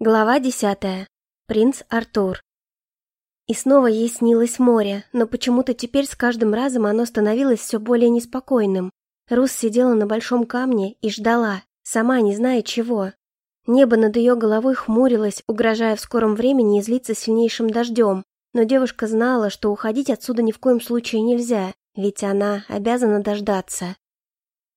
Глава десятая. Принц Артур. И снова ей снилось море, но почему-то теперь с каждым разом оно становилось все более неспокойным. Рус сидела на большом камне и ждала, сама не зная чего. Небо над ее головой хмурилось, угрожая в скором времени излиться сильнейшим дождем, но девушка знала, что уходить отсюда ни в коем случае нельзя, ведь она обязана дождаться.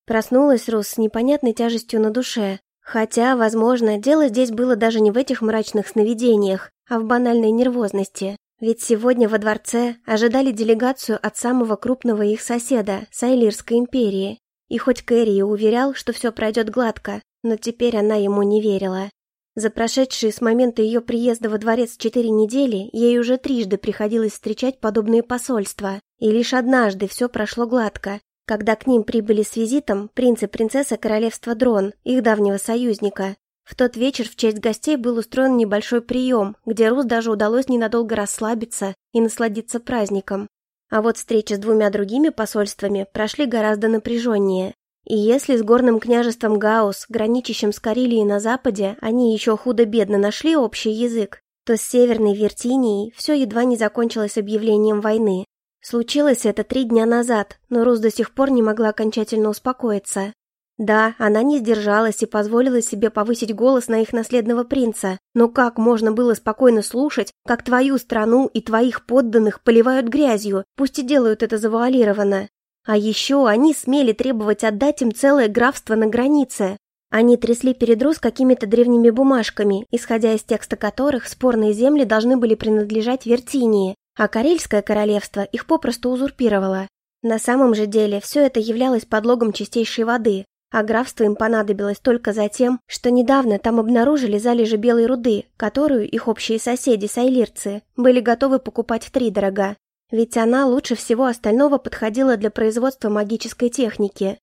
Проснулась Рус с непонятной тяжестью на душе, Хотя, возможно, дело здесь было даже не в этих мрачных сновидениях, а в банальной нервозности. Ведь сегодня во дворце ожидали делегацию от самого крупного их соседа, Сайлирской империи. И хоть Кэрри уверял, что все пройдет гладко, но теперь она ему не верила. За прошедшие с момента ее приезда во дворец четыре недели ей уже трижды приходилось встречать подобные посольства, и лишь однажды все прошло гладко, когда к ним прибыли с визитом принц и принцесса королевства Дрон, их давнего союзника. В тот вечер в честь гостей был устроен небольшой прием, где Рус даже удалось ненадолго расслабиться и насладиться праздником. А вот встречи с двумя другими посольствами прошли гораздо напряженнее. И если с горным княжеством Гаус, граничащим с Карелией на западе, они еще худо-бедно нашли общий язык, то с Северной Вертинией все едва не закончилось объявлением войны. Случилось это три дня назад, но Рус до сих пор не могла окончательно успокоиться. Да, она не сдержалась и позволила себе повысить голос на их наследного принца, но как можно было спокойно слушать, как твою страну и твоих подданных поливают грязью, пусть и делают это завуалированно? А еще они смели требовать отдать им целое графство на границе. Они трясли перед Рус какими-то древними бумажками, исходя из текста которых спорные земли должны были принадлежать Вертинии, а Карельское королевство их попросту узурпировало. На самом же деле все это являлось подлогом чистейшей воды, а графство им понадобилось только за тем, что недавно там обнаружили залежи белой руды, которую их общие соседи, сайлирцы, были готовы покупать втридорога. Ведь она лучше всего остального подходила для производства магической техники.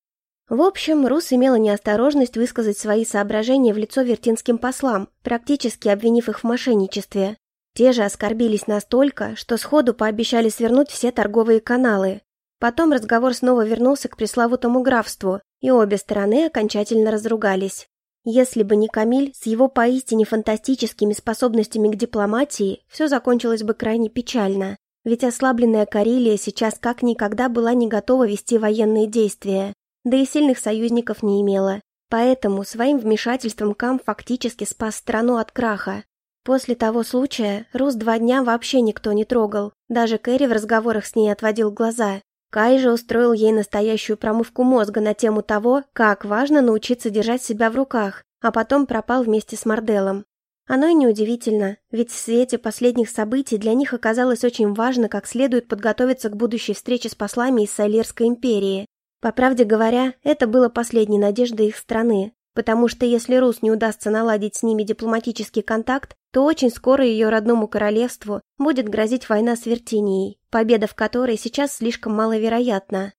В общем, Рус имела неосторожность высказать свои соображения в лицо вертинским послам, практически обвинив их в мошенничестве. Те же оскорбились настолько, что сходу пообещали свернуть все торговые каналы. Потом разговор снова вернулся к пресловутому графству, и обе стороны окончательно разругались. Если бы не Камиль с его поистине фантастическими способностями к дипломатии, все закончилось бы крайне печально. Ведь ослабленная Карелия сейчас как никогда была не готова вести военные действия, да и сильных союзников не имела. Поэтому своим вмешательством Кам фактически спас страну от краха, После того случая Рус два дня вообще никто не трогал. Даже Кэрри в разговорах с ней отводил глаза. Кай же устроил ей настоящую промывку мозга на тему того, как важно научиться держать себя в руках, а потом пропал вместе с Марделом. Оно и неудивительно, ведь в свете последних событий для них оказалось очень важно как следует подготовиться к будущей встрече с послами из Сайлерской империи. По правде говоря, это было последней надеждой их страны, потому что если Рус не удастся наладить с ними дипломатический контакт, то очень скоро ее родному королевству будет грозить война с Вертинией, победа в которой сейчас слишком маловероятна.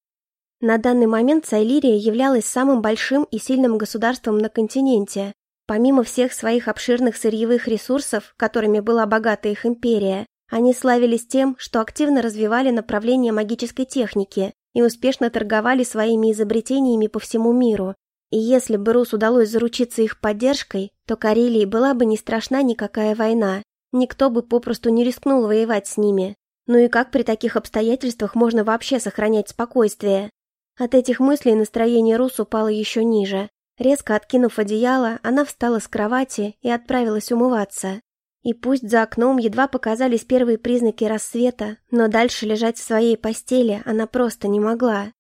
На данный момент Сайлирия являлась самым большим и сильным государством на континенте. Помимо всех своих обширных сырьевых ресурсов, которыми была богата их империя, они славились тем, что активно развивали направление магической техники и успешно торговали своими изобретениями по всему миру, и если бы Рус удалось заручиться их поддержкой, то Карелии была бы не страшна никакая война. Никто бы попросту не рискнул воевать с ними. Ну и как при таких обстоятельствах можно вообще сохранять спокойствие? От этих мыслей настроение Рус упало еще ниже. Резко откинув одеяло, она встала с кровати и отправилась умываться. И пусть за окном едва показались первые признаки рассвета, но дальше лежать в своей постели она просто не могла.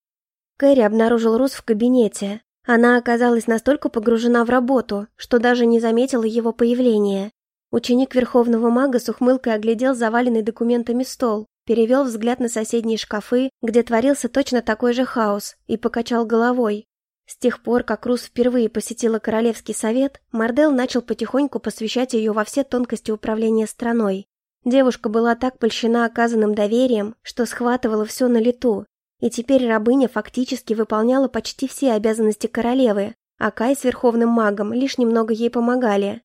Кэрри обнаружил Рус в кабинете. Она оказалась настолько погружена в работу, что даже не заметила его появления. Ученик Верховного Мага с ухмылкой оглядел заваленный документами стол, перевел взгляд на соседние шкафы, где творился точно такой же хаос, и покачал головой. С тех пор, как Рус впервые посетила Королевский совет, Мардел начал потихоньку посвящать ее во все тонкости управления страной. Девушка была так польщена оказанным доверием, что схватывала все на лету, и теперь рабыня фактически выполняла почти все обязанности королевы, а Кай с верховным магом лишь немного ей помогали.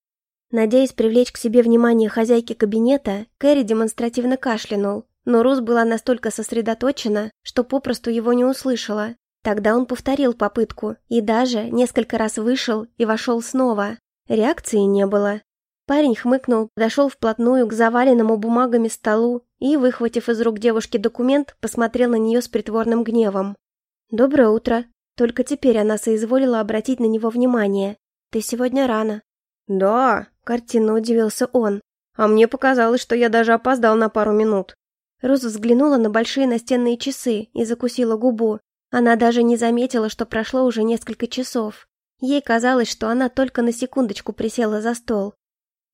Надеясь привлечь к себе внимание хозяйки кабинета, Кэрри демонстративно кашлянул, но Рус была настолько сосредоточена, что попросту его не услышала. Тогда он повторил попытку и даже несколько раз вышел и вошел снова. Реакции не было. Парень хмыкнул, подошел вплотную к заваленному бумагами столу и, выхватив из рук девушки документ, посмотрел на нее с притворным гневом. «Доброе утро». Только теперь она соизволила обратить на него внимание. «Ты сегодня рано». «Да», — картинно удивился он. «А мне показалось, что я даже опоздал на пару минут». Роз взглянула на большие настенные часы и закусила губу. Она даже не заметила, что прошло уже несколько часов. Ей казалось, что она только на секундочку присела за стол.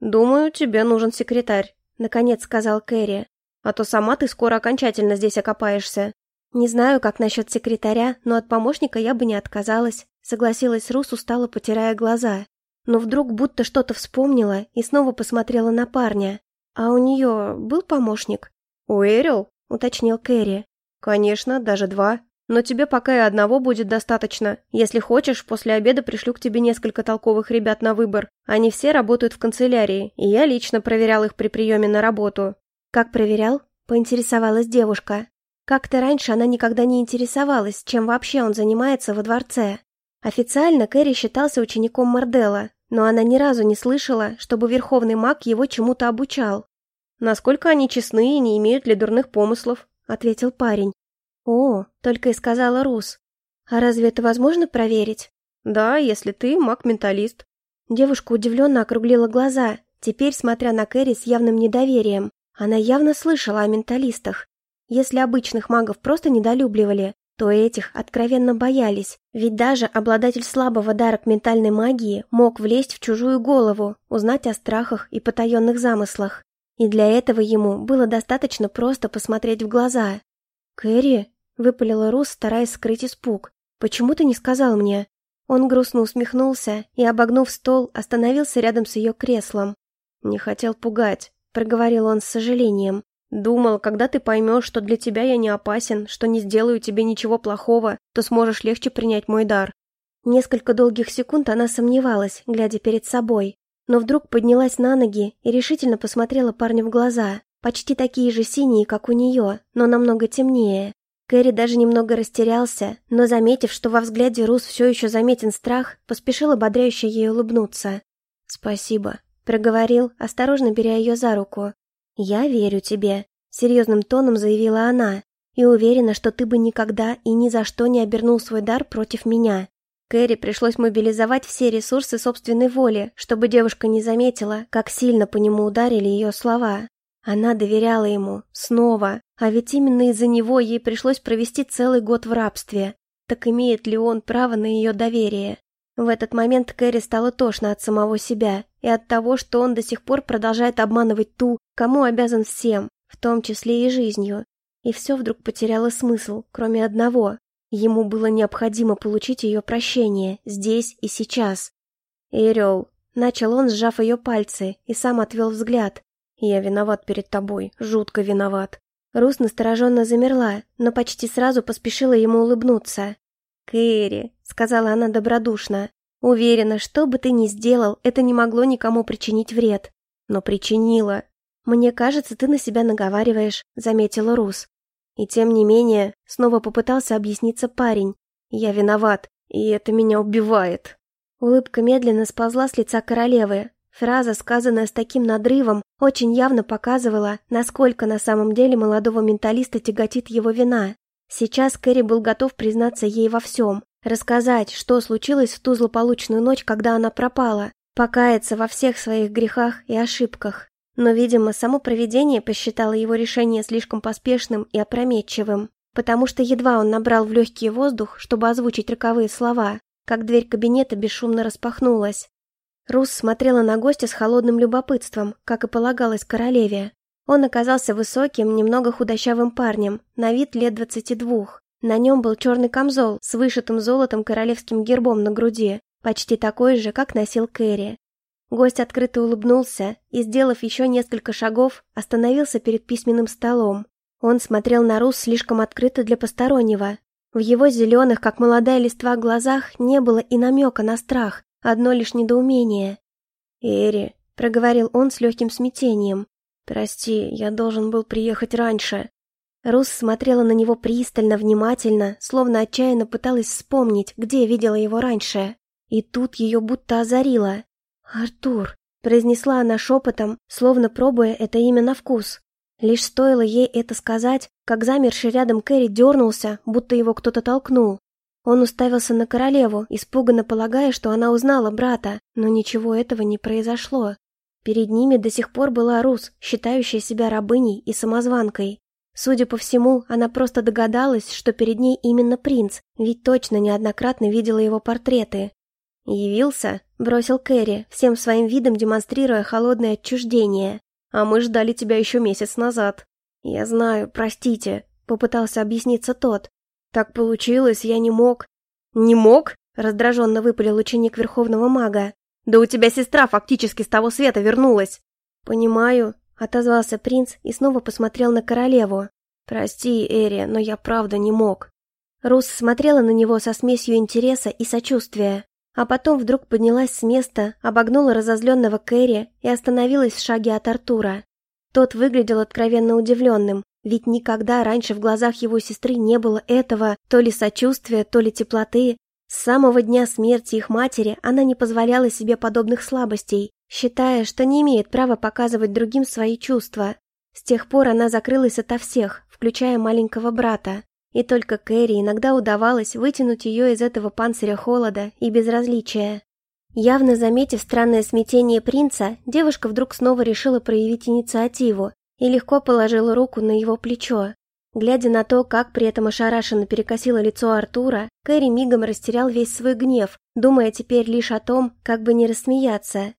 «Думаю, тебе нужен секретарь», — наконец сказал Кэрри. «А то сама ты скоро окончательно здесь окопаешься». «Не знаю, как насчет секретаря, но от помощника я бы не отказалась», — согласилась Рус, устало потирая глаза. Но вдруг будто что-то вспомнила и снова посмотрела на парня. «А у нее был помощник?» «У Эрил?» — уточнил Кэрри. «Конечно, даже два. Но тебе пока и одного будет достаточно. Если хочешь, после обеда пришлю к тебе несколько толковых ребят на выбор. Они все работают в канцелярии, и я лично проверял их при приеме на работу». «Как проверял?» — поинтересовалась девушка. Как-то раньше она никогда не интересовалась, чем вообще он занимается во дворце. Официально Кэрри считался учеником Мордела, но она ни разу не слышала, чтобы верховный маг его чему-то обучал. «Насколько они честны и не имеют ли дурных помыслов?» — ответил парень. «О, только и сказала Рус. А разве это возможно проверить?» «Да, если ты маг-менталист». Девушка удивленно округлила глаза, теперь смотря на Кэрри с явным недоверием. Она явно слышала о менталистах. Если обычных магов просто недолюбливали, то этих откровенно боялись, ведь даже обладатель слабого дара к ментальной магии мог влезть в чужую голову, узнать о страхах и потаенных замыслах. И для этого ему было достаточно просто посмотреть в глаза. «Кэрри?» — выпалила Рус, стараясь скрыть испуг. «Почему ты не сказал мне?» Он грустно усмехнулся и, обогнув стол, остановился рядом с ее креслом. «Не хотел пугать», — проговорил он с сожалением. «Думал, когда ты поймешь, что для тебя я не опасен, что не сделаю тебе ничего плохого, то сможешь легче принять мой дар». Несколько долгих секунд она сомневалась, глядя перед собой, но вдруг поднялась на ноги и решительно посмотрела парню в глаза почти такие же синие, как у нее, но намного темнее. Кэрри даже немного растерялся, но, заметив, что во взгляде Рус все еще заметен страх, поспешил ободряюще ей улыбнуться. «Спасибо», — проговорил, осторожно беря ее за руку. «Я верю тебе», — серьезным тоном заявила она, «и уверена, что ты бы никогда и ни за что не обернул свой дар против меня». Кэрри пришлось мобилизовать все ресурсы собственной воли, чтобы девушка не заметила, как сильно по нему ударили ее слова. Она доверяла ему. Снова. А ведь именно из-за него ей пришлось провести целый год в рабстве. Так имеет ли он право на ее доверие? В этот момент Кэрри стало тошно от самого себя и от того, что он до сих пор продолжает обманывать ту, кому обязан всем, в том числе и жизнью. И все вдруг потеряло смысл, кроме одного. Ему было необходимо получить ее прощение, здесь и сейчас. «Эрел», — начал он, сжав ее пальцы, и сам отвел взгляд, «Я виноват перед тобой, жутко виноват». Рус настороженно замерла, но почти сразу поспешила ему улыбнуться. «Кэрри», — сказала она добродушно, — «уверена, что бы ты ни сделал, это не могло никому причинить вред. Но причинила. Мне кажется, ты на себя наговариваешь», — заметила Рус. И тем не менее, снова попытался объясниться парень. «Я виноват, и это меня убивает». Улыбка медленно сползла с лица королевы, Фраза, сказанная с таким надрывом, очень явно показывала, насколько на самом деле молодого менталиста тяготит его вина. Сейчас Кэрри был готов признаться ей во всем, рассказать, что случилось в ту злополучную ночь, когда она пропала, покаяться во всех своих грехах и ошибках. Но, видимо, само провидение посчитало его решение слишком поспешным и опрометчивым, потому что едва он набрал в легкий воздух, чтобы озвучить роковые слова, как дверь кабинета бесшумно распахнулась, Рус смотрела на гостя с холодным любопытством, как и полагалось королеве. Он оказался высоким, немного худощавым парнем, на вид лет двадцати двух. На нем был черный камзол с вышитым золотом королевским гербом на груди, почти такой же, как носил Кэрри. Гость открыто улыбнулся и, сделав еще несколько шагов, остановился перед письменным столом. Он смотрел на Рус слишком открыто для постороннего. В его зеленых, как молодая листва, глазах не было и намека на страх, Одно лишь недоумение. «Эри», — проговорил он с легким смятением, — «прости, я должен был приехать раньше». Рус смотрела на него пристально, внимательно, словно отчаянно пыталась вспомнить, где видела его раньше. И тут ее будто озарило. «Артур», произнесла она шепотом, словно пробуя это имя на вкус. Лишь стоило ей это сказать, как замерший рядом Кэрри дернулся, будто его кто-то толкнул. Он уставился на королеву, испуганно полагая, что она узнала брата, но ничего этого не произошло. Перед ними до сих пор была Рус, считающая себя рабыней и самозванкой. Судя по всему, она просто догадалась, что перед ней именно принц, ведь точно неоднократно видела его портреты. «Явился?» – бросил Кэрри, всем своим видом демонстрируя холодное отчуждение. «А мы ждали тебя еще месяц назад». «Я знаю, простите», – попытался объясниться тот. «Так получилось, я не мог». «Не мог?» – раздраженно выпалил ученик Верховного Мага. «Да у тебя сестра фактически с того света вернулась». «Понимаю», – отозвался принц и снова посмотрел на королеву. «Прости, Эри, но я правда не мог». Рус смотрела на него со смесью интереса и сочувствия, а потом вдруг поднялась с места, обогнула разозленного Кэрри и остановилась в шаге от Артура. Тот выглядел откровенно удивленным, ведь никогда раньше в глазах его сестры не было этого, то ли сочувствия, то ли теплоты. С самого дня смерти их матери она не позволяла себе подобных слабостей, считая, что не имеет права показывать другим свои чувства. С тех пор она закрылась ото всех, включая маленького брата. И только Кэрри иногда удавалось вытянуть ее из этого панциря холода и безразличия. Явно заметив странное смятение принца, девушка вдруг снова решила проявить инициативу и легко положила руку на его плечо. Глядя на то, как при этом ошарашенно перекосило лицо Артура, Кэрри мигом растерял весь свой гнев, думая теперь лишь о том, как бы не рассмеяться.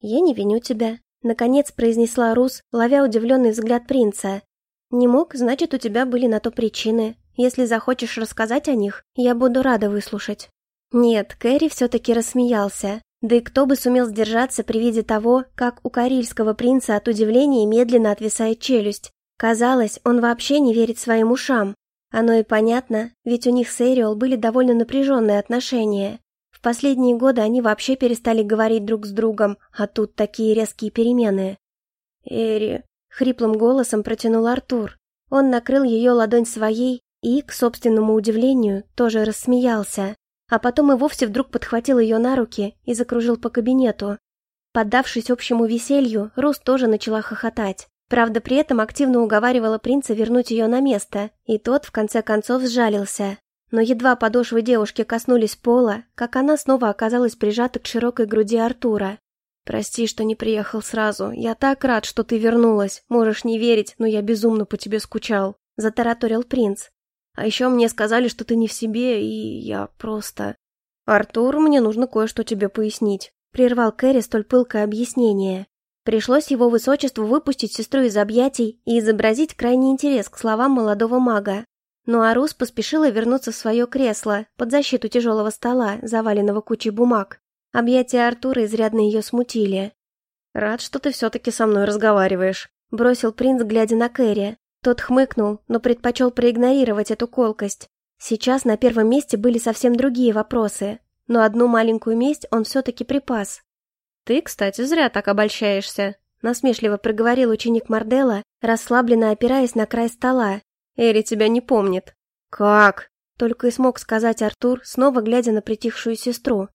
«Я не виню тебя», — наконец произнесла Рус, ловя удивленный взгляд принца. «Не мог, значит, у тебя были на то причины. Если захочешь рассказать о них, я буду рада выслушать». Нет, Кэрри все-таки рассмеялся. Да и кто бы сумел сдержаться при виде того, как у карельского принца от удивления медленно отвисает челюсть. Казалось, он вообще не верит своим ушам. Оно и понятно, ведь у них с Эриол были довольно напряженные отношения. В последние годы они вообще перестали говорить друг с другом, а тут такие резкие перемены. «Эри», — хриплым голосом протянул Артур. Он накрыл ее ладонь своей и, к собственному удивлению, тоже рассмеялся а потом и вовсе вдруг подхватил ее на руки и закружил по кабинету. Поддавшись общему веселью, Рус тоже начала хохотать. Правда, при этом активно уговаривала принца вернуть ее на место, и тот, в конце концов, сжалился. Но едва подошвы девушки коснулись пола, как она снова оказалась прижата к широкой груди Артура. «Прости, что не приехал сразу. Я так рад, что ты вернулась. Можешь не верить, но я безумно по тебе скучал», — затараторил принц. А еще мне сказали, что ты не в себе, и я просто... Артур, мне нужно кое-что тебе пояснить. Прервал Кэрри столь пылкое объяснение. Пришлось его высочеству выпустить сестру из объятий и изобразить крайний интерес к словам молодого мага. Но Арус поспешила вернуться в свое кресло, под защиту тяжелого стола, заваленного кучей бумаг. Объятия Артура изрядно ее смутили. «Рад, что ты все-таки со мной разговариваешь», — бросил принц, глядя на Кэрри. Тот хмыкнул, но предпочел проигнорировать эту колкость. Сейчас на первом месте были совсем другие вопросы, но одну маленькую месть он все-таки припас. «Ты, кстати, зря так обольщаешься», — насмешливо проговорил ученик Мардела, расслабленно опираясь на край стола. «Эри тебя не помнит». «Как?» — только и смог сказать Артур, снова глядя на притихшую сестру.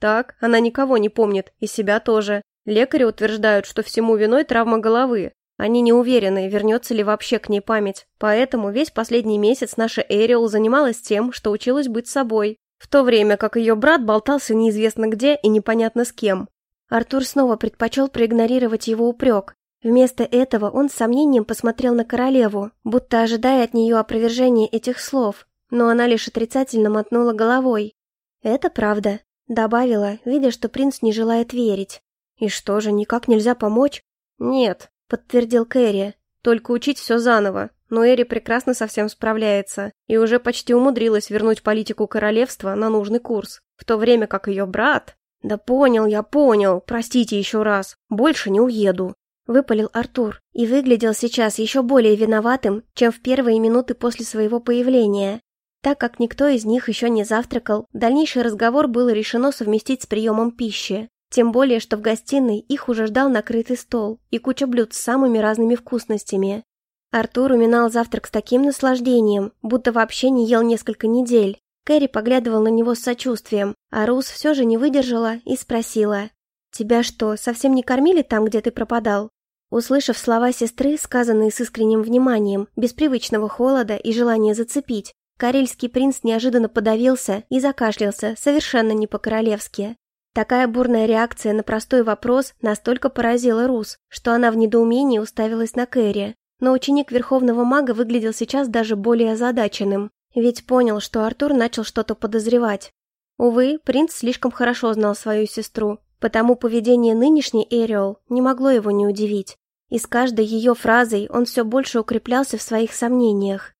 «Так, она никого не помнит, и себя тоже. Лекари утверждают, что всему виной травма головы. Они не уверены, вернется ли вообще к ней память, поэтому весь последний месяц наша Эриол занималась тем, что училась быть собой, в то время как ее брат болтался неизвестно где и непонятно с кем. Артур снова предпочел проигнорировать его упрек. Вместо этого он с сомнением посмотрел на королеву, будто ожидая от нее опровержения этих слов, но она лишь отрицательно мотнула головой. «Это правда», — добавила, видя, что принц не желает верить. «И что же, никак нельзя помочь?» «Нет», — подтвердил Кэрри. «Только учить все заново. Но Эри прекрасно со всем справляется и уже почти умудрилась вернуть политику королевства на нужный курс, в то время как ее брат...» «Да понял, я понял. Простите еще раз. Больше не уеду». Выпалил Артур и выглядел сейчас еще более виноватым, чем в первые минуты после своего появления. Так как никто из них еще не завтракал, дальнейший разговор было решено совместить с приемом пищи. Тем более, что в гостиной их уже ждал накрытый стол и куча блюд с самыми разными вкусностями. Артур уминал завтрак с таким наслаждением, будто вообще не ел несколько недель. Кэрри поглядывал на него с сочувствием, а Рус все же не выдержала и спросила. «Тебя что, совсем не кормили там, где ты пропадал?» Услышав слова сестры, сказанные с искренним вниманием, без привычного холода и желания зацепить, карельский принц неожиданно подавился и закашлялся, совершенно не по-королевски. Такая бурная реакция на простой вопрос настолько поразила Рус, что она в недоумении уставилась на Кэрри. Но ученик Верховного Мага выглядел сейчас даже более озадаченным, ведь понял, что Артур начал что-то подозревать. Увы, принц слишком хорошо знал свою сестру, потому поведение нынешней Эриол не могло его не удивить и с каждой ее фразой он все больше укреплялся в своих сомнениях.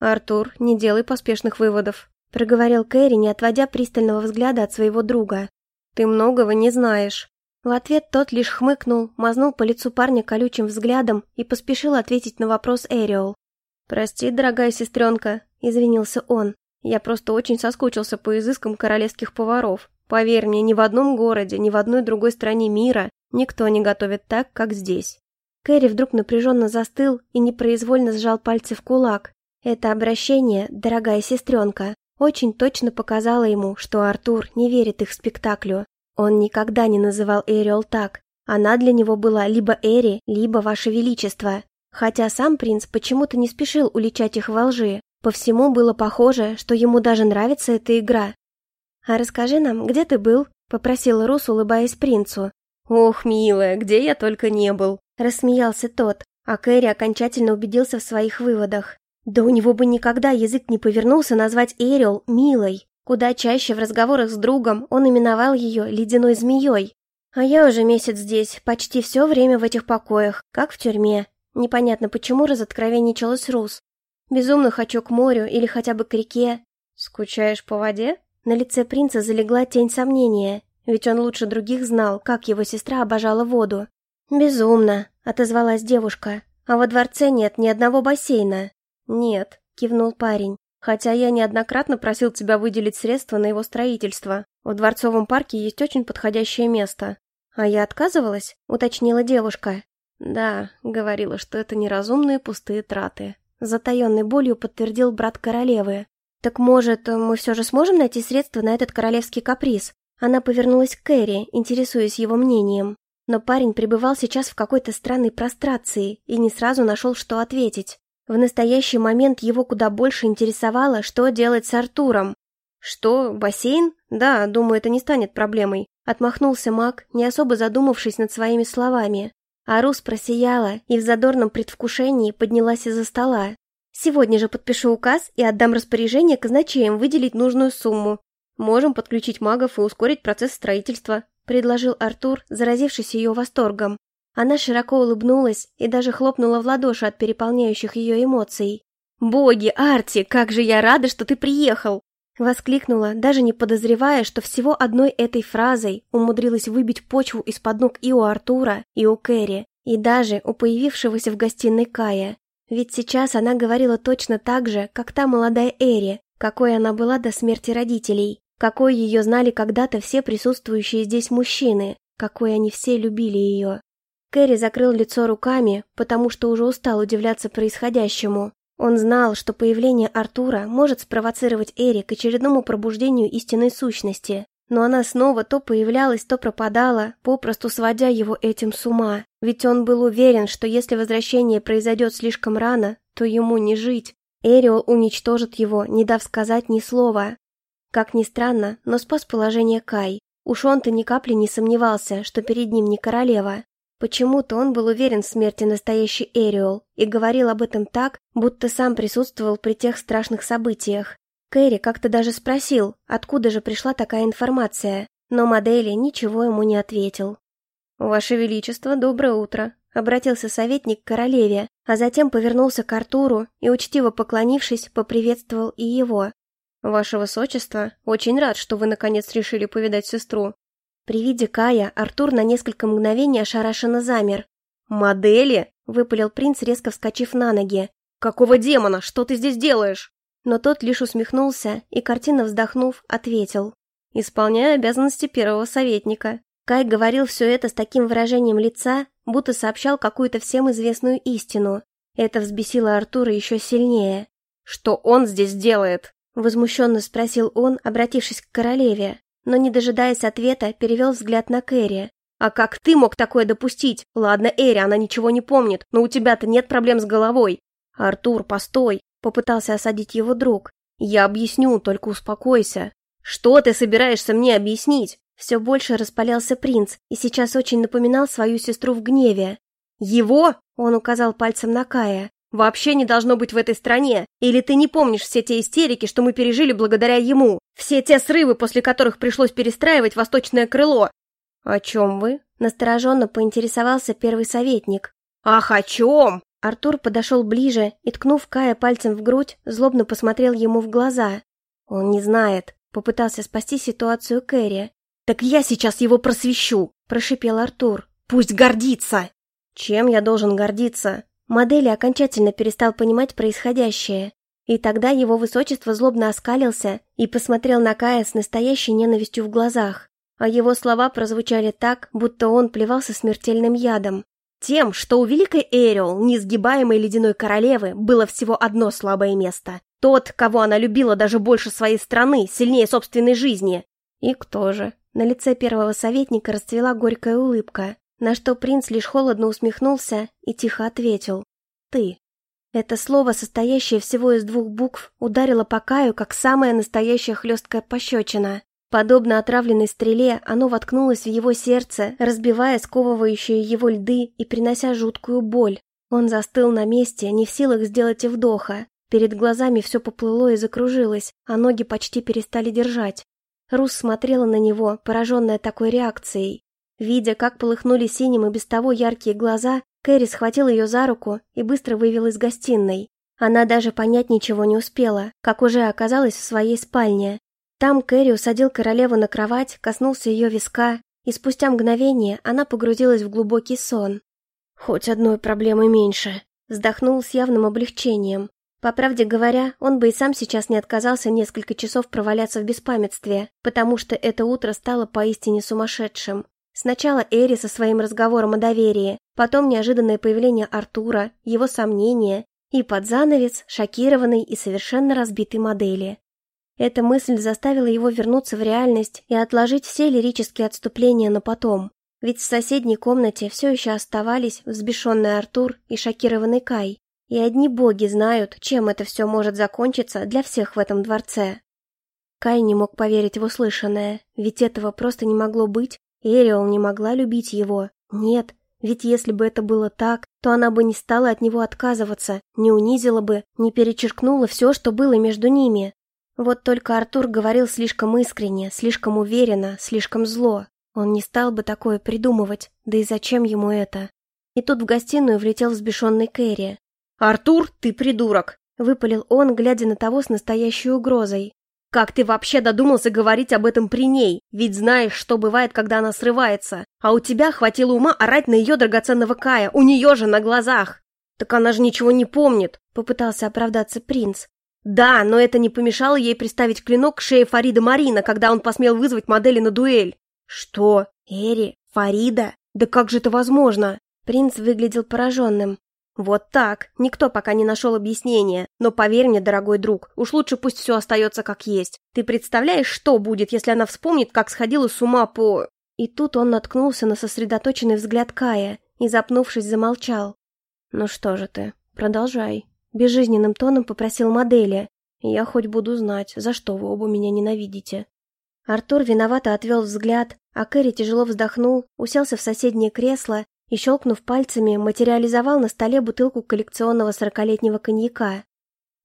«Артур, не делай поспешных выводов», — проговорил Кэрри, не отводя пристального взгляда от своего друга. «Ты многого не знаешь». В ответ тот лишь хмыкнул, мазнул по лицу парня колючим взглядом и поспешил ответить на вопрос Эриол. «Прости, дорогая сестренка», — извинился он. «Я просто очень соскучился по изыскам королевских поваров. Поверь мне, ни в одном городе, ни в одной другой стране мира никто не готовит так, как здесь». Кэрри вдруг напряженно застыл и непроизвольно сжал пальцы в кулак. Это обращение, дорогая сестренка, очень точно показало ему, что Артур не верит их спектаклю. Он никогда не называл Эриол так. Она для него была либо Эри, либо Ваше Величество. Хотя сам принц почему-то не спешил уличать их во лжи. По всему было похоже, что ему даже нравится эта игра. «А расскажи нам, где ты был?» – попросила Рус, улыбаясь принцу. «Ох, милая, где я только не был!» Рассмеялся тот, а Кэрри окончательно убедился в своих выводах. Да у него бы никогда язык не повернулся назвать Эриол «милой». Куда чаще в разговорах с другом он именовал ее «ледяной змеей». А я уже месяц здесь, почти все время в этих покоях, как в тюрьме. Непонятно, почему разоткровенничалась Рус. Безумно хочу к морю или хотя бы к реке. Скучаешь по воде? На лице принца залегла тень сомнения, ведь он лучше других знал, как его сестра обожала воду. «Безумно», — отозвалась девушка. «А во дворце нет ни одного бассейна». «Нет», — кивнул парень. «Хотя я неоднократно просил тебя выделить средства на его строительство. В Дворцовом парке есть очень подходящее место». «А я отказывалась?» — уточнила девушка. «Да», — говорила, что это неразумные пустые траты. Затаенной болью подтвердил брат королевы. «Так, может, мы все же сможем найти средства на этот королевский каприз?» Она повернулась к Кэрри, интересуясь его мнением. Но парень пребывал сейчас в какой-то странной прострации и не сразу нашел, что ответить. В настоящий момент его куда больше интересовало, что делать с Артуром. «Что, бассейн? Да, думаю, это не станет проблемой», — отмахнулся маг, не особо задумавшись над своими словами. А Рус просияла и в задорном предвкушении поднялась из-за стола. «Сегодня же подпишу указ и отдам распоряжение казначеям выделить нужную сумму. Можем подключить магов и ускорить процесс строительства предложил Артур, заразившись ее восторгом. Она широко улыбнулась и даже хлопнула в ладоши от переполняющих ее эмоций. «Боги, Арти, как же я рада, что ты приехал!» Воскликнула, даже не подозревая, что всего одной этой фразой умудрилась выбить почву из-под ног и у Артура, и у Кэрри, и даже у появившегося в гостиной Кая. Ведь сейчас она говорила точно так же, как та молодая Эри, какой она была до смерти родителей. Какой ее знали когда-то все присутствующие здесь мужчины, какой они все любили ее. Кэрри закрыл лицо руками, потому что уже устал удивляться происходящему. Он знал, что появление Артура может спровоцировать Эри к очередному пробуждению истинной сущности, но она снова то появлялась, то пропадала, попросту сводя его этим с ума. Ведь он был уверен, что если возвращение произойдет слишком рано, то ему не жить. Эриол уничтожит его, не дав сказать ни слова. Как ни странно, но спас положение Кай. Уж он-то ни капли не сомневался, что перед ним не королева. Почему-то он был уверен в смерти настоящей Эриол и говорил об этом так, будто сам присутствовал при тех страшных событиях. Кэрри как-то даже спросил, откуда же пришла такая информация, но Модели ничего ему не ответил. «Ваше Величество, доброе утро», — обратился советник к королеве, а затем повернулся к Артуру и, учтиво поклонившись, поприветствовал и его. «Ваше Высочество, очень рад, что вы наконец решили повидать сестру». При виде Кая Артур на несколько мгновений ошарашенно замер. «Модели?» — выпалил принц, резко вскочив на ноги. «Какого демона? Что ты здесь делаешь?» Но тот лишь усмехнулся и, картинно вздохнув, ответил. «Исполняю обязанности первого советника». Кай говорил все это с таким выражением лица, будто сообщал какую-то всем известную истину. Это взбесило Артура еще сильнее. «Что он здесь делает?» Возмущенно спросил он, обратившись к королеве, но, не дожидаясь ответа, перевел взгляд на Кэрри. А как ты мог такое допустить? Ладно, Эри, она ничего не помнит, но у тебя-то нет проблем с головой. Артур, постой, попытался осадить его друг. Я объясню, только успокойся. Что ты собираешься мне объяснить? Все больше распалялся принц и сейчас очень напоминал свою сестру в гневе. «Его?» – он указал пальцем на Кая. «Вообще не должно быть в этой стране. Или ты не помнишь все те истерики, что мы пережили благодаря ему? Все те срывы, после которых пришлось перестраивать восточное крыло?» «О чем вы?» – настороженно поинтересовался первый советник. «Ах, о чем?» Артур подошел ближе и, ткнув Кая пальцем в грудь, злобно посмотрел ему в глаза. «Он не знает», – попытался спасти ситуацию Кэрри. «Так я сейчас его просвещу!» – прошипел Артур. «Пусть гордится!» «Чем я должен гордиться?» Модели окончательно перестал понимать происходящее. И тогда его высочество злобно оскалился и посмотрел на Кая с настоящей ненавистью в глазах. А его слова прозвучали так, будто он плевался смертельным ядом. Тем, что у великой Эриол, несгибаемой ледяной королевы, было всего одно слабое место. Тот, кого она любила даже больше своей страны, сильнее собственной жизни. И кто же? На лице первого советника расцвела горькая улыбка, на что принц лишь холодно усмехнулся и тихо ответил «Ты». Это слово, состоящее всего из двух букв, ударило по Каю, как самая настоящая хлесткая пощечина. Подобно отравленной стреле, оно воткнулось в его сердце, разбивая сковывающие его льды и принося жуткую боль. Он застыл на месте, не в силах сделать и вдоха. Перед глазами все поплыло и закружилось, а ноги почти перестали держать. Рус смотрела на него, пораженная такой реакцией. Видя, как полыхнули синим и без того яркие глаза, Кэрри схватил ее за руку и быстро вывел из гостиной. Она даже понять ничего не успела, как уже оказалась в своей спальне. Там Кэрри усадил королеву на кровать, коснулся ее виска, и спустя мгновение она погрузилась в глубокий сон. «Хоть одной проблемы меньше», — вздохнул с явным облегчением. По правде говоря, он бы и сам сейчас не отказался несколько часов проваляться в беспамятстве, потому что это утро стало поистине сумасшедшим. Сначала Эри со своим разговором о доверии, потом неожиданное появление Артура, его сомнения и под занавес шокированной и совершенно разбитой модели. Эта мысль заставила его вернуться в реальность и отложить все лирические отступления на потом. Ведь в соседней комнате все еще оставались взбешенный Артур и шокированный Кай, и одни боги знают, чем это все может закончиться для всех в этом дворце. Кай не мог поверить в услышанное, ведь этого просто не могло быть, Эриол не могла любить его. Нет, ведь если бы это было так, то она бы не стала от него отказываться, не унизила бы, не перечеркнула все, что было между ними. Вот только Артур говорил слишком искренне, слишком уверенно, слишком зло. Он не стал бы такое придумывать, да и зачем ему это? И тут в гостиную влетел взбешенный Кэрри. «Артур, ты придурок!» — выпалил он, глядя на того с настоящей угрозой. «Как ты вообще додумался говорить об этом при ней? Ведь знаешь, что бывает, когда она срывается. А у тебя хватило ума орать на ее драгоценного Кая, у нее же на глазах!» «Так она же ничего не помнит», — попытался оправдаться принц. «Да, но это не помешало ей приставить клинок к шее Фарида Марина, когда он посмел вызвать модели на дуэль». «Что? Эри? Фарида? Да как же это возможно?» Принц выглядел пораженным. Вот так. Никто пока не нашел объяснения. Но поверь мне, дорогой друг, уж лучше пусть все остается как есть. Ты представляешь, что будет, если она вспомнит, как сходила с ума по... И тут он наткнулся на сосредоточенный взгляд Кая и, запнувшись, замолчал. «Ну что же ты, продолжай», — безжизненным тоном попросил модели. «Я хоть буду знать, за что вы оба меня ненавидите». Артур виновато отвел взгляд, а Кэрри тяжело вздохнул, уселся в соседнее кресло и, щелкнув пальцами, материализовал на столе бутылку коллекционного сорокалетнего коньяка.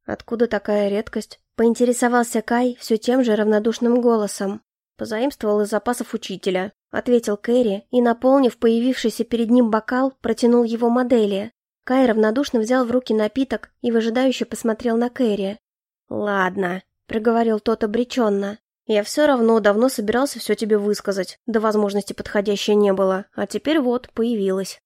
«Откуда такая редкость?» — поинтересовался Кай все тем же равнодушным голосом. «Позаимствовал из запасов учителя», — ответил Кэрри и, наполнив появившийся перед ним бокал, протянул его модели. Кай равнодушно взял в руки напиток и выжидающе посмотрел на Кэрри. «Ладно», — проговорил тот обреченно. Я все равно давно собирался все тебе высказать, да возможности подходящей не было, а теперь вот, появилась.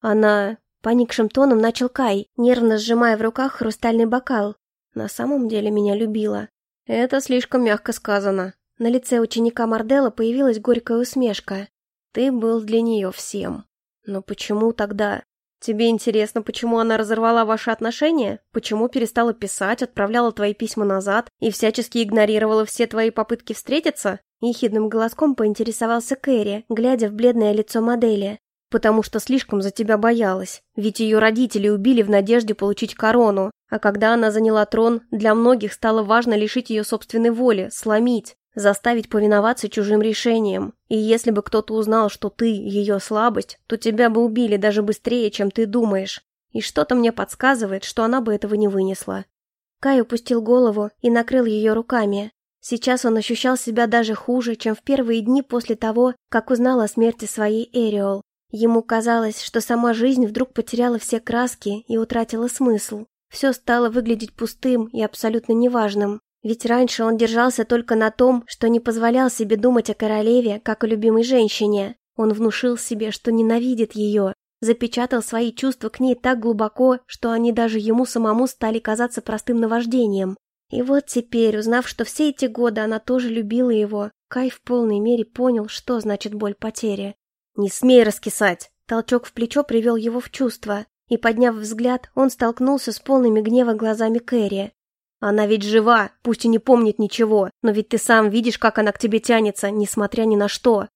Она... Поникшим тоном начал Кай, нервно сжимая в руках хрустальный бокал. На самом деле меня любила. Это слишком мягко сказано. На лице ученика Мардела появилась горькая усмешка. Ты был для нее всем. Но почему тогда... Тебе интересно, почему она разорвала ваши отношения? Почему перестала писать, отправляла твои письма назад и всячески игнорировала все твои попытки встретиться? Ехидным голоском поинтересовался Кэрри, глядя в бледное лицо модели. «Потому что слишком за тебя боялась. Ведь ее родители убили в надежде получить корону. А когда она заняла трон, для многих стало важно лишить ее собственной воли, сломить, заставить повиноваться чужим решениям. И если бы кто-то узнал, что ты – ее слабость, то тебя бы убили даже быстрее, чем ты думаешь. И что-то мне подсказывает, что она бы этого не вынесла». Кай упустил голову и накрыл ее руками. Сейчас он ощущал себя даже хуже, чем в первые дни после того, как узнал о смерти своей Эриол. Ему казалось, что сама жизнь вдруг потеряла все краски и утратила смысл. Все стало выглядеть пустым и абсолютно неважным. Ведь раньше он держался только на том, что не позволял себе думать о королеве, как о любимой женщине. Он внушил себе, что ненавидит ее, запечатал свои чувства к ней так глубоко, что они даже ему самому стали казаться простым наваждением. И вот теперь, узнав, что все эти годы она тоже любила его, Кай в полной мере понял, что значит боль потери. «Не смей раскисать!» Толчок в плечо привел его в чувство, и, подняв взгляд, он столкнулся с полными гнева глазами Кэрри. «Она ведь жива, пусть и не помнит ничего, но ведь ты сам видишь, как она к тебе тянется, несмотря ни на что».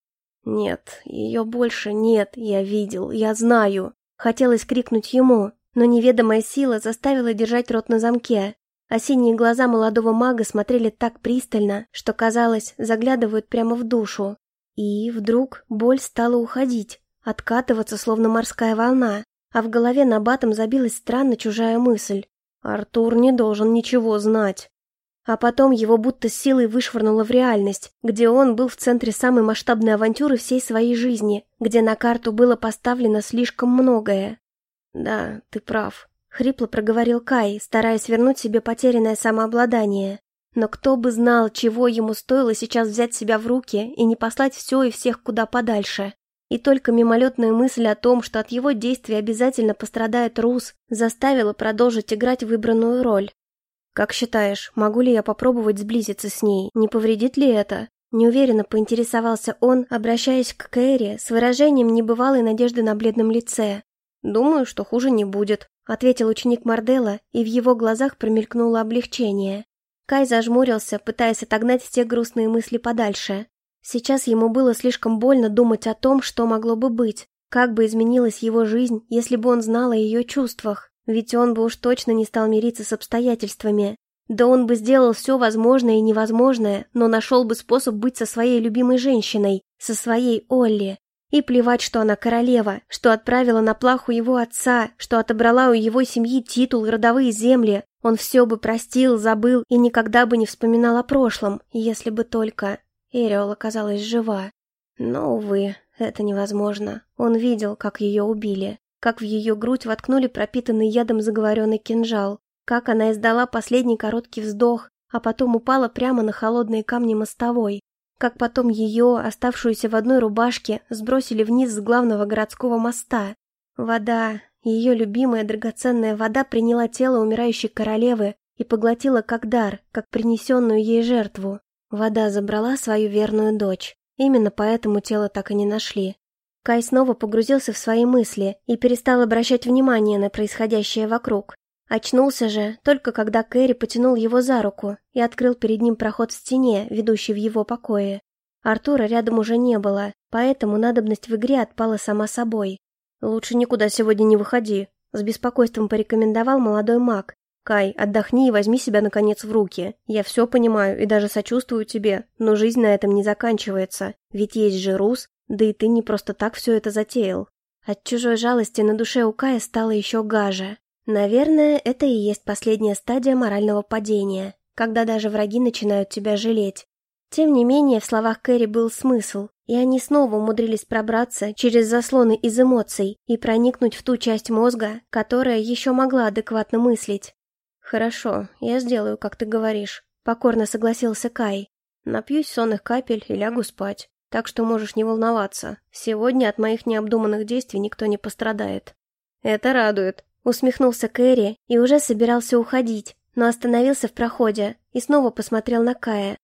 «Нет, ее больше нет, я видел, я знаю». Хотелось крикнуть ему, но неведомая сила заставила держать рот на замке. Синие глаза молодого мага смотрели так пристально, что, казалось, заглядывают прямо в душу. И вдруг боль стала уходить, откатываться, словно морская волна, а в голове на батом забилась странно чужая мысль. Артур не должен ничего знать. А потом его будто силой вышвырнуло в реальность, где он был в центре самой масштабной авантюры всей своей жизни, где на карту было поставлено слишком многое. «Да, ты прав», Хрипло проговорил Кай, стараясь вернуть себе потерянное самообладание. Но кто бы знал, чего ему стоило сейчас взять себя в руки и не послать все и всех куда подальше. И только мимолетная мысль о том, что от его действий обязательно пострадает Рус, заставила продолжить играть выбранную роль. «Как считаешь, могу ли я попробовать сблизиться с ней? Не повредит ли это?» Неуверенно поинтересовался он, обращаясь к Кэрри с выражением небывалой надежды на бледном лице. «Думаю, что хуже не будет», — ответил ученик Мардела, и в его глазах промелькнуло облегчение. Кай зажмурился, пытаясь отогнать все грустные мысли подальше. Сейчас ему было слишком больно думать о том, что могло бы быть, как бы изменилась его жизнь, если бы он знал о ее чувствах, ведь он бы уж точно не стал мириться с обстоятельствами. Да он бы сделал все возможное и невозможное, но нашел бы способ быть со своей любимой женщиной, со своей Олли. И плевать, что она королева, что отправила на плаху его отца, что отобрала у его семьи титул и родовые земли. Он все бы простил, забыл и никогда бы не вспоминал о прошлом, если бы только... Эриол оказалась жива. Но, увы, это невозможно. Он видел, как ее убили, как в ее грудь воткнули пропитанный ядом заговоренный кинжал, как она издала последний короткий вздох, а потом упала прямо на холодные камни мостовой, как потом ее, оставшуюся в одной рубашке, сбросили вниз с главного городского моста. Вода, ее любимая драгоценная вода приняла тело умирающей королевы и поглотила как дар, как принесенную ей жертву. Вода забрала свою верную дочь. Именно поэтому тело так и не нашли. Кай снова погрузился в свои мысли и перестал обращать внимание на происходящее вокруг. Очнулся же только когда Кэрри потянул его за руку и открыл перед ним проход в стене, ведущий в его покое. Артура рядом уже не было, поэтому надобность в игре отпала сама собой. «Лучше никуда сегодня не выходи», — с беспокойством порекомендовал молодой маг. «Кай, отдохни и возьми себя, наконец, в руки. Я все понимаю и даже сочувствую тебе, но жизнь на этом не заканчивается, ведь есть же Рус, да и ты не просто так все это затеял». От чужой жалости на душе у Кая стало еще гаже. Наверное, это и есть последняя стадия морального падения, когда даже враги начинают тебя жалеть. Тем не менее, в словах Кэрри был смысл, и они снова умудрились пробраться через заслоны из эмоций и проникнуть в ту часть мозга, которая еще могла адекватно мыслить. «Хорошо, я сделаю, как ты говоришь», — покорно согласился Кай. «Напьюсь сонных капель и лягу спать, так что можешь не волноваться. Сегодня от моих необдуманных действий никто не пострадает». «Это радует», Усмехнулся Кэрри и уже собирался уходить, но остановился в проходе и снова посмотрел на Кая.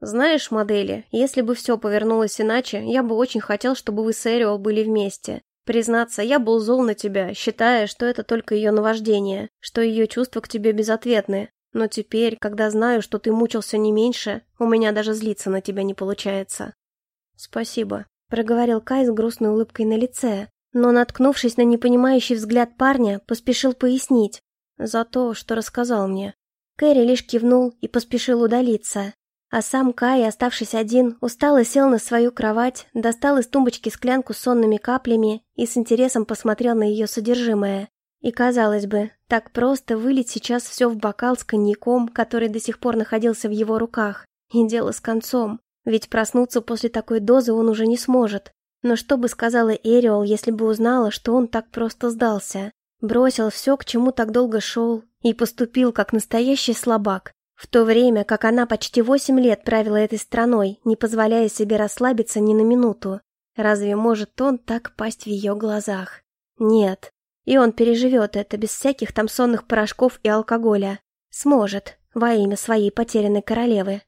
«Знаешь, модели, если бы все повернулось иначе, я бы очень хотел, чтобы вы с Эриол были вместе. Признаться, я был зол на тебя, считая, что это только ее наваждение, что ее чувства к тебе безответны. Но теперь, когда знаю, что ты мучился не меньше, у меня даже злиться на тебя не получается. Спасибо, проговорил Кай с грустной улыбкой на лице, но, наткнувшись на непонимающий взгляд парня, поспешил пояснить. За то, что рассказал мне. Кэрри лишь кивнул и поспешил удалиться. А сам Кай, оставшись один, устало сел на свою кровать, достал из тумбочки склянку с сонными каплями и с интересом посмотрел на ее содержимое. И, казалось бы, так просто вылить сейчас все в бокал с коньяком, который до сих пор находился в его руках. И дело с концом. Ведь проснуться после такой дозы он уже не сможет. Но что бы сказала Эриол, если бы узнала, что он так просто сдался? Бросил все, к чему так долго шел, и поступил как настоящий слабак, в то время как она почти восемь лет правила этой страной, не позволяя себе расслабиться ни на минуту. Разве может он так пасть в ее глазах? Нет. И он переживет это без всяких там сонных порошков и алкоголя. Сможет, во имя своей потерянной королевы.